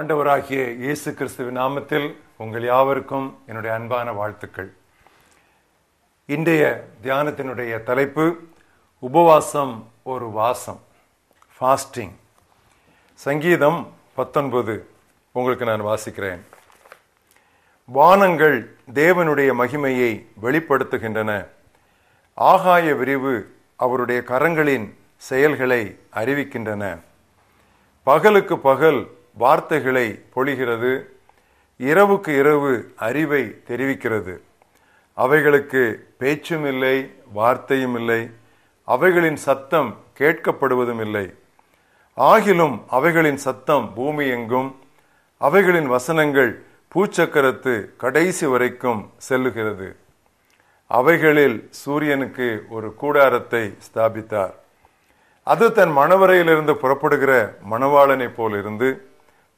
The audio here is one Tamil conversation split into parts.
ஆண்டவராகிய இயேசு கிறிஸ்துவின் நாமத்தில் உங்கள் யாவருக்கும் என்னுடைய அன்பான வாழ்த்துக்கள். இன்றைய தியானத்தினுடைய தலைப்பு உபவாசம் ஒரு வாசம் ஃபாஸ்டிங் சங்கீதம் பத்தொன்பது உங்களுக்கு நான் வாசிக்கிறேன். வானங்கள் தேவனுடைய மகிமையை வெளிப்படுத்துகின்றன. ஆகாய விரிவு அவருடைய கரங்களின் செயல்களை அறிவிக்கின்றன. பகலுக்கு பகல் வார்த்தைகளை பொழிகிறது இரவுக்கு இரவு அறிவை தெரிவிக்கிறது. அவைகளுக்கு பேச்சும் இல்லை வார்த்தையும் இல்லை அவைகளின் சத்தம் கேட்கப்படுவதும் இல்லை. ஆகிலும் அவைகளின் சத்தம் பூமி எங்கும் அவைகளின் வசனங்கள் பூச்சக்கரத்து கடைசி வரைக்கும் செல்லுகிறது. அவைகளில் சூரியனுக்கு ஒரு கூடாரத்தை ஸ்தாபித்தார். அது தன் மணவரையிலிருந்து புறப்படுகிற மணவாளனைப் போல் இருந்து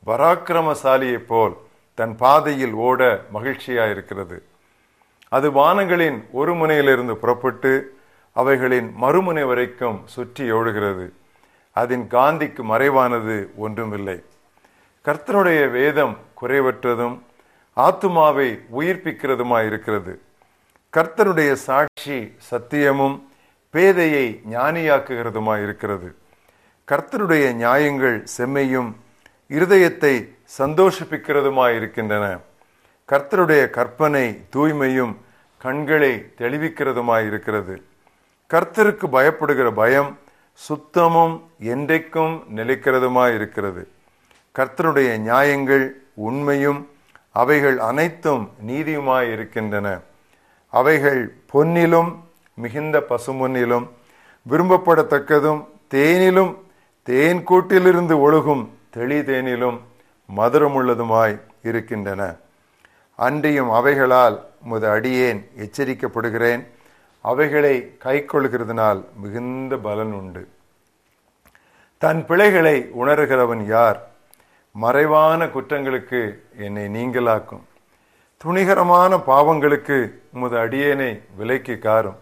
பராக்கிரமசாலியைப் போல் தன் பாதையில் ஓட மகிழ்ச்சியாயிருக்கிறது. அது வானங்களின் ஒரு முனையிலிருந்து புறப்பட்டு அவைகளின் மறுமுனை வரைக்கும் சுற்றி ஓடுகிறது. அதன் காந்திக்கு மறைவானது ஒன்றுமில்லை. கர்த்தனுடைய வேதம் குறைவற்றதும் ஆத்துமாவை உயிர்ப்பிக்கிறதுமாயிருக்கிறது. கர்த்தருடைய சாட்சி சத்தியமும் பேதையை ஞானியாக்குகிறதுமாயிருக்கிறது. கர்த்தருடைய நியாயங்கள் செம்மையும் இருதயத்தை சந்தோஷிப்பிக்கிறதுமாயிருக்கின்றன. கர்த்தருடைய கற்பனை தூய்மையும் கண்களை தெளிவிக்கிறதுமாயிருக்கிறது. கர்த்தருக்கு பயப்படுகிற பயம் சுத்தமும் என்றைக்கும் நிலைக்கிறதுமாயிருக்கிறது. கர்த்தருடைய நியாயங்கள் உண்மையும் அவைகள் அனைத்தும் நீதியுமாயிருக்கின்றன. அவைகள் பொன்னிலும் மிகுந்த பசுமொன்னிலும் விரும்பப்படத்தக்கதும் தேனிலும் தேன் கூட்டிலிருந்து ஒழுகும் தெளிதேனிலும் மதுரமுள்ளதுமாய் இருக்கின்றன. அன்றியும் அவைகளால் முத அடியேன் எச்சரிக்கப்படுகிறேன். அவைகளை கை கொள்கிறதுனால் மிகுந்த பலன் உண்டு. தன் பிழைகளை உணர்கிறவன் யார்? மறைவான குற்றங்களுக்கு என்னை நீங்களாக்கும். துணிகரமான பாவங்களுக்கு உமது அடியேனை விலைக்கு காரும்.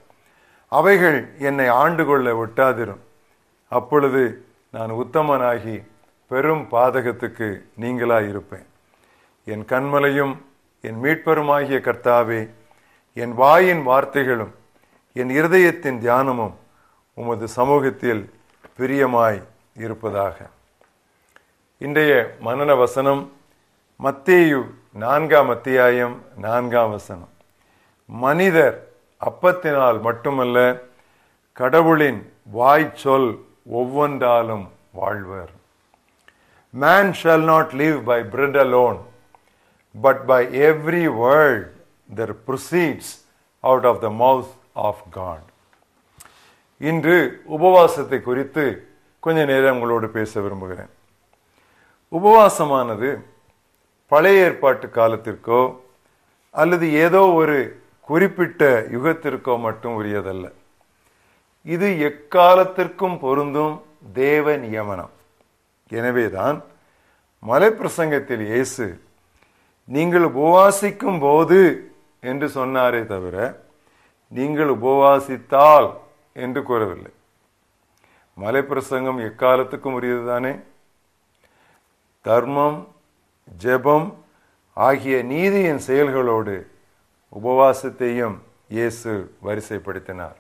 அவைகள் என்னை ஆண்டு கொள்ள விட்டாதிரும் அப்பொழுது நான் உத்தமனாகி பெரும் பாதகத்துக்கு நீங்களாயிருப்பேன். என் கண்மலையும் என் மீட்பருமாகிய கர்த்தாவே என் வாயின் வார்த்தைகளும் என் இருதயத்தின் தியானமும் உமது சமூகத்தில் பிரியமாய் இருப்பதாக. இன்றைய மனன வசனம் மத்தேயு நான்காம் அத்தியாயம் நான்காம் வசனம். மனிதர் அப்பத்தினால் மட்டுமல்ல கடவுளின் வாய் சொல் ஒவ்வொன்றாலும் வாழ்வர். Man shall not live by bread alone but by every world that proceeds out of the mouth of God. இன்று உபவாசத்தை குறித்து கொஞ்ச நேரம் உங்களோடு பேச விரும்புகிறேன். உபவாசமானது பழைய ஏற்பாட்டு காலத்திற்கோ அல்லது ஏதோ ஒரு குறிப்பிட்ட யுகத்திற்கோ மட்டும் உரியதல்ல. இது எக்காலத்திற்கும் பொருந்தும் தேவ நியமனம். எனவேதான் மலைப்பிரசங்கத்தில் இயேசு நீங்கள் உபவாசிக்கும் போது என்று சொன்னாரே தவிர நீங்கள் உபவாசித்தால் என்று கூறவில்லை. மலைப்பிரசங்கம் எக்காலத்துக்கும் உரியதுதானே? தர்மம் ஜெபம் ஆகிய நீதியின் செயல்களோடு உபவாசத்தையும் இயேசு வரிசைப்படுத்தினார்.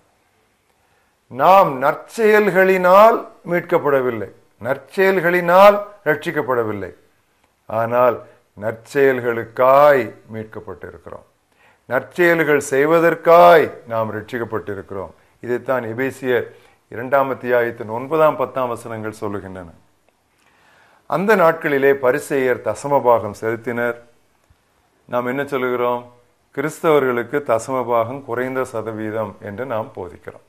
நாம் நற்செயல்களினால் மீட்கப்படவில்லை. நற்செயல்களினால் ரட்சிக்கப்படவில்லை. ஆனால் நற்செயல்களுக்காய் மீட்கப்பட்டிருக்கிறோம். நற்செயல்கள் செய்வதற்காய் நாம் ரட்சிக்கப்பட்டிருக்கிறோம். இதைத்தான் எபேசியர் இரண்டாம் அத்தியாயத்தின் ஒன்பதாம் பத்தாம் வசனங்கள் சொல்லுகின்றன. அந்த நாட்களிலே பரிசெயர் தசமபாகம் செலுத்தினர். நாம் என்ன சொல்லுகிறோம்? கிறிஸ்தவர்களுக்கு தசமபாகம் குறைந்த சதவீதம் என்று நாம் போதிக்கிறோம்.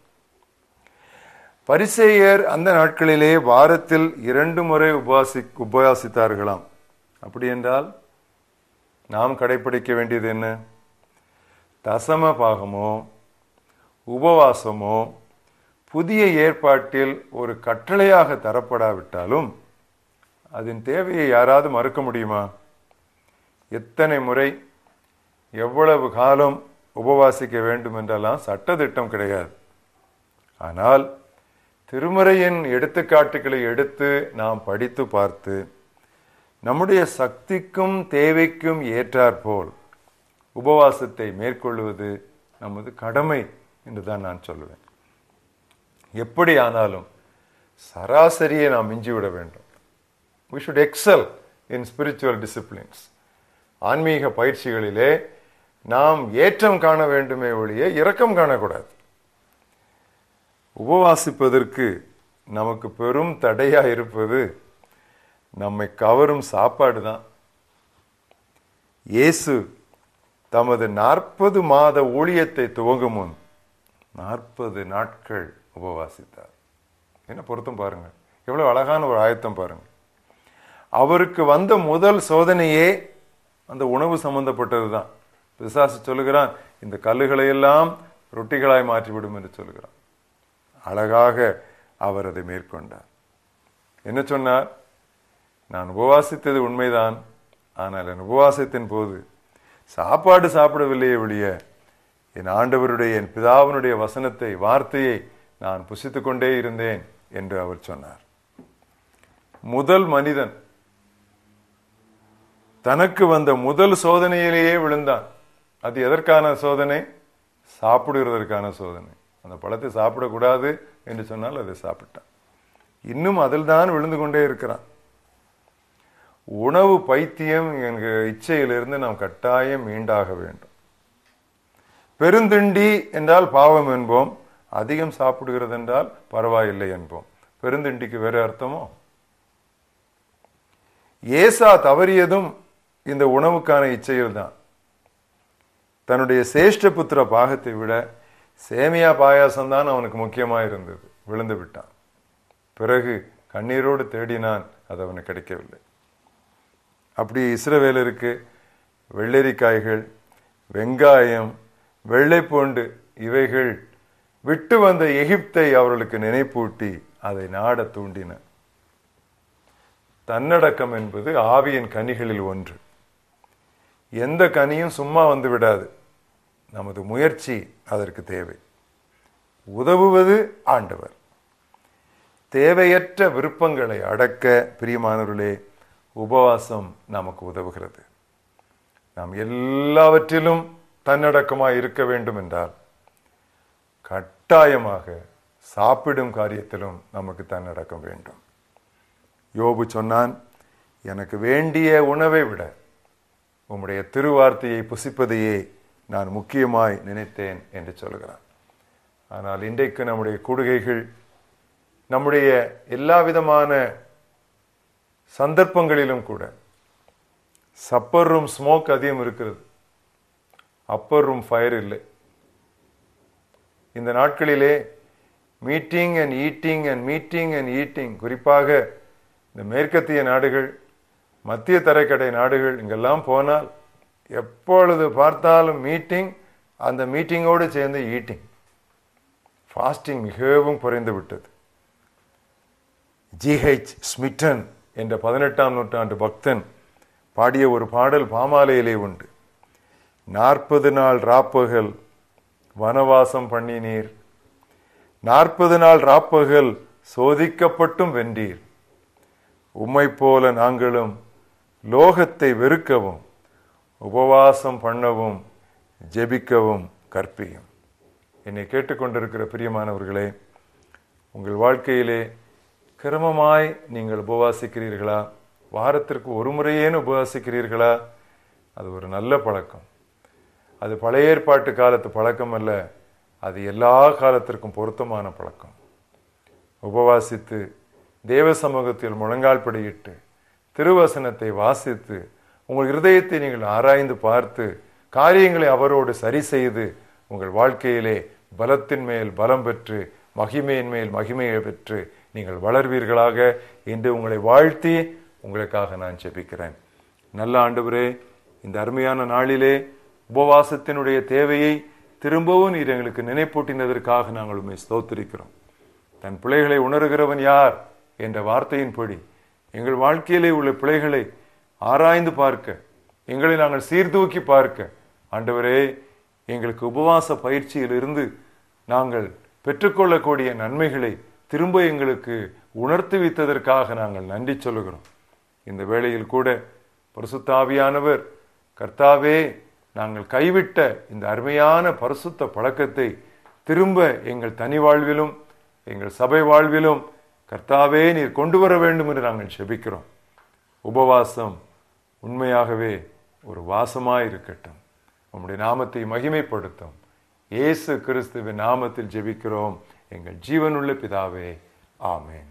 பரிசேயர் அந்த நாட்களிலே வாரத்தில் இரண்டு முறை உபாசி உபவாசித்தார்களாம் அப்படி என்றால் நாம் கடைபிடிக்க வேண்டியது என்ன? தசம பாகமோ உபவாசமோ புதிய ஏற்பாட்டில் ஒரு கட்டளையாக தரப்படாவிட்டாலும் அதன் தேவையை யாராவது மறுக்க முடியுமா? எத்தனை முறை எவ்வளவு காலம் உபவாசிக்க வேண்டும் என்றெல்லாம் சட்டத்திட்டம் கிடையாது. ஆனால் திருமறையின் எடுத்துக்காட்டுகளை எடுத்து நாம் படித்து பார்த்து நம்முடைய சக்திக்கும் தேவைக்கும் ஏற்றாற்போல் உபவாசத்தை மேற்கொள்வது நமது கடமை என்று தான் நான் சொல்லுவேன். எப்படி ஆனாலும் சராசரியை நாம் மிஞ்சிவிட வேண்டும். We should excel in spiritual disciplines ஆன்மீக பயிற்சிகளிலே நாம் ஏற்றம் காண வேண்டுமே ஒழிய இரக்கம் காணக்கூடாது. உபவாசிப்பதற்கு நமக்கு பெரும் தடையாக இருப்பது நம்மை கவரும் சாப்பாடு தான் இயேசு தமது நாற்பது மாத ஊழியத்தை துவங்கும் முன் நாற்பது நாட்கள் உபவாசித்தார். என்ன பொருத்தம் பாருங்க எவ்வளோ அழகான ஒரு ஆயத்தம் பாருங்க அவருக்கு வந்த முதல் சோதனையே அந்த உணவு சம்பந்தப்பட்டது தான் பிசாசு சொல்லுகிறான் இந்த கல்லுகளை எல்லாம் ரொட்டிகளாய் மாற்றிவிடும் என்று சொல்லுகிறான். அழகாக அவர் அதை மேற்கொண்டார். என்ன சொன்னார்? நான் உபவாசித்தது உண்மைதான் ஆனால் என் உபவாசத்தின் போது சாப்பாடு சாப்பிடவில்லையே ஒழிய என் ஆண்டவருடைய என் பிதாவினுடைய வசனத்தை வார்த்தையை நான் புசித்து கொண்டே இருந்தேன் என்று அவர் சொன்னார். முதல் மனிதன் தனக்கு வந்த முதல் சோதனையிலேயே விழுந்தான். அது எதற்கான சோதனை? சாப்பிடுவதற்கான சோதனை. அந்த பழத்தை சாப்பிடக்கூடாது என்று சொன்னால் அதை சாப்பிட்டான். இன்னும் அதில் தான் விழுந்து கொண்டே இருக்கிறான். உணவு பைத்தியம் என்கிற இச்சையிலிருந்து நாம் கட்டாயம் மீண்டாக வேண்டும். பெருந்திண்டி என்றால் பாவம் என்போம். அதிகம் சாப்பிடுகிறது என்றால் பரவாயில்லை என்போம். பெருந்திண்டிக்கு வேற அர்த்தமோ? ஏசா தவறியதும் இந்த உணவுக்கான இச்சையில் தான் தன்னுடைய சேஷ்ட புத்திர பாகத்தை விட சேமியா பாயாசம் தான் அவனுக்கு முக்கியமா இருந்தது விழுந்து விட்டான். பிறகு கண்ணீரோடு தேடினான் அது அவனுக்கு கிடைக்கவில்லை. அப்படி இஸ்ரவேலருக்கு வெள்ளரிக்காய்கள் வெங்காயம் வெள்ளைப்பூண்டு இவைகள் விட்டு வந்த எகிப்தை அவர்களுக்கு நினைப்பூட்டி அதை நாட தூண்டின. தன்னடக்கம் என்பது ஆவியின் கனிகளில் ஒன்று. எந்த கனியும் சும்மா வந்து விடாது. நமது முயற்சி அதற்கு தேவை. உதவுவது ஆண்டவர். தேவையற்ற விருப்பங்களை அடக்க பிரியமானவர்களே உபவாசம் நமக்கு உதவுகிறது. நாம் எல்லாவற்றிலும் தன்னடக்கமாக இருக்க வேண்டும் என்றால் கட்டாயமாக சாப்பிடும் காரியத்திலும் நமக்கு தன்னடக்கம் வேண்டும். யோபு சொன்னான் எனக்கு வேண்டிய உணவை விட உம்முடைய திருவார்த்தையை புசிப்பதையே நான் முக்கியமாய் நினைத்தேன் என்று சொல்கிறான் ஆனால் இன்றைக்கு நம்முடைய கூடுகைகள் நம்முடைய எல்லா விதமான சந்தர்ப்பங்களிலும் கூட சப்பர் ரூம் ஸ்மோக் அதிகம் இருக்கிறது. அப்பர் ரூம் ஃபயர் இல்லை. இந்த நாட்களிலே meeting and eating and meeting and eating குறிப்பாக இந்த மேற்கத்திய நாடுகள் மத்திய தரைக்கடை நாடுகள் இங்கெல்லாம் போனால் எப்பொழுது பார்த்தாலும் மீட்டிங் அந்த மீட்டிங்கோடு சேர்ந்து ஈட்டிங் ஃபாஸ்டிங் மிகவும் குறைந்து விட்டது. ஜிஹெச் ஸ்மிட்டன் என்ற பதினெட்டாம் நூற்றாண்டு பக்தன் பாடிய ஒரு பாடல் பாமாலையிலே உண்டு. நாற்பது நாள் ராப்பகல் வனவாசம் பண்ணினீர். நாற்பது நாள் ராப்பகல் சோதிக்கப்பட்டும் வென்றீர். உம்மை போல நாங்களும் லோகத்தை வெறுக்கவும் உபவாசம் பண்ணவும் ஜெபிக்கவும் கற்பியும். என்னை கேட்டுக்கொண்டிருக்கிற பிரியமானவர்களே உங்கள் வாழ்க்கையிலே கிரமமாய் நீங்கள் உபவாசிக்கிறீர்களா? வாரத்திற்கு ஒரு முறையேன்னு உபவாசிக்கிறீர்களா? அது ஒரு நல்ல பழக்கம். அது பழைய ஏற்பாட்டு காலத்து பழக்கம் அல்ல அது எல்லா காலத்திற்கும் பொருத்தமான பழக்கம். உபவாசித்து தேவ சமூகத்தில் முழங்கால் படியிட்டு திருவசனத்தை வாசித்து உங்கள் இருதயத்தை நீங்கள் ஆராய்ந்து பார்த்து காரியங்களை அவரோடு சரி செய்து உங்கள் வாழ்க்கையிலே பலத்தின் மேல் பலம் பெற்று மகிமையின் மேல் மகிமையை பெற்று நீங்கள் வளர்வீர்களாக. என்று உங்களை வாழ்த்தி உங்களுக்காக நான் ஜெபிக்கிறேன். நல்ல ஆண்டவரே இந்த அருமையான நாளிலே உபவாசத்தினுடைய தேவையை திரும்பவும் நீர் எங்களுக்கு நினைப்பூட்டினதற்காக நாங்கள் உண்மை ஸ்தோத்திருக்கிறோம். தன் பிள்ளைகளை உணர்கிறவன் யார்? என்ற வார்த்தையின்படி எங்கள் வாழ்க்கையிலே உள்ள பிள்ளைகளை ஆராய்ந்து பார்க்க எங்களை நாங்கள் சீர்தூக்கி பார்க்க. ஆண்டவரே எங்களுக்கு உபவாச பயிற்சியில் இருந்து நாங்கள் பெற்றுக்கொள்ளக்கூடிய நன்மைகளை திரும்ப எங்களுக்கு உணர்த்து வைத்ததற்காக நாங்கள் நன்றி சொல்லுகிறோம். இந்த வேளையில் கூட பரிசுத்தாவியானவர் கர்த்தாவே நாங்கள் கைவிட்ட இந்த அருமையான பரிசுத்த பழக்கத்தை திரும்ப எங்கள் தனி வாழ்விலும் எங்கள் சபை வாழ்விலும் கர்த்தாவே நீர் கொண்டு வர வேண்டும் என்று நாங்கள் செபிக்கிறோம். உபவாசம் உண்மையாகவே ஒரு வாசமாக இருக்கட்டும் உம்முடைய நாமத்தை மகிமைப்படுத்தும். இயேசு கிறிஸ்துவின் நாமத்தில் ஜெபிக்கிறோம். எங்கள் ஜீவனுள்ள பிதாவே ஆமேன்.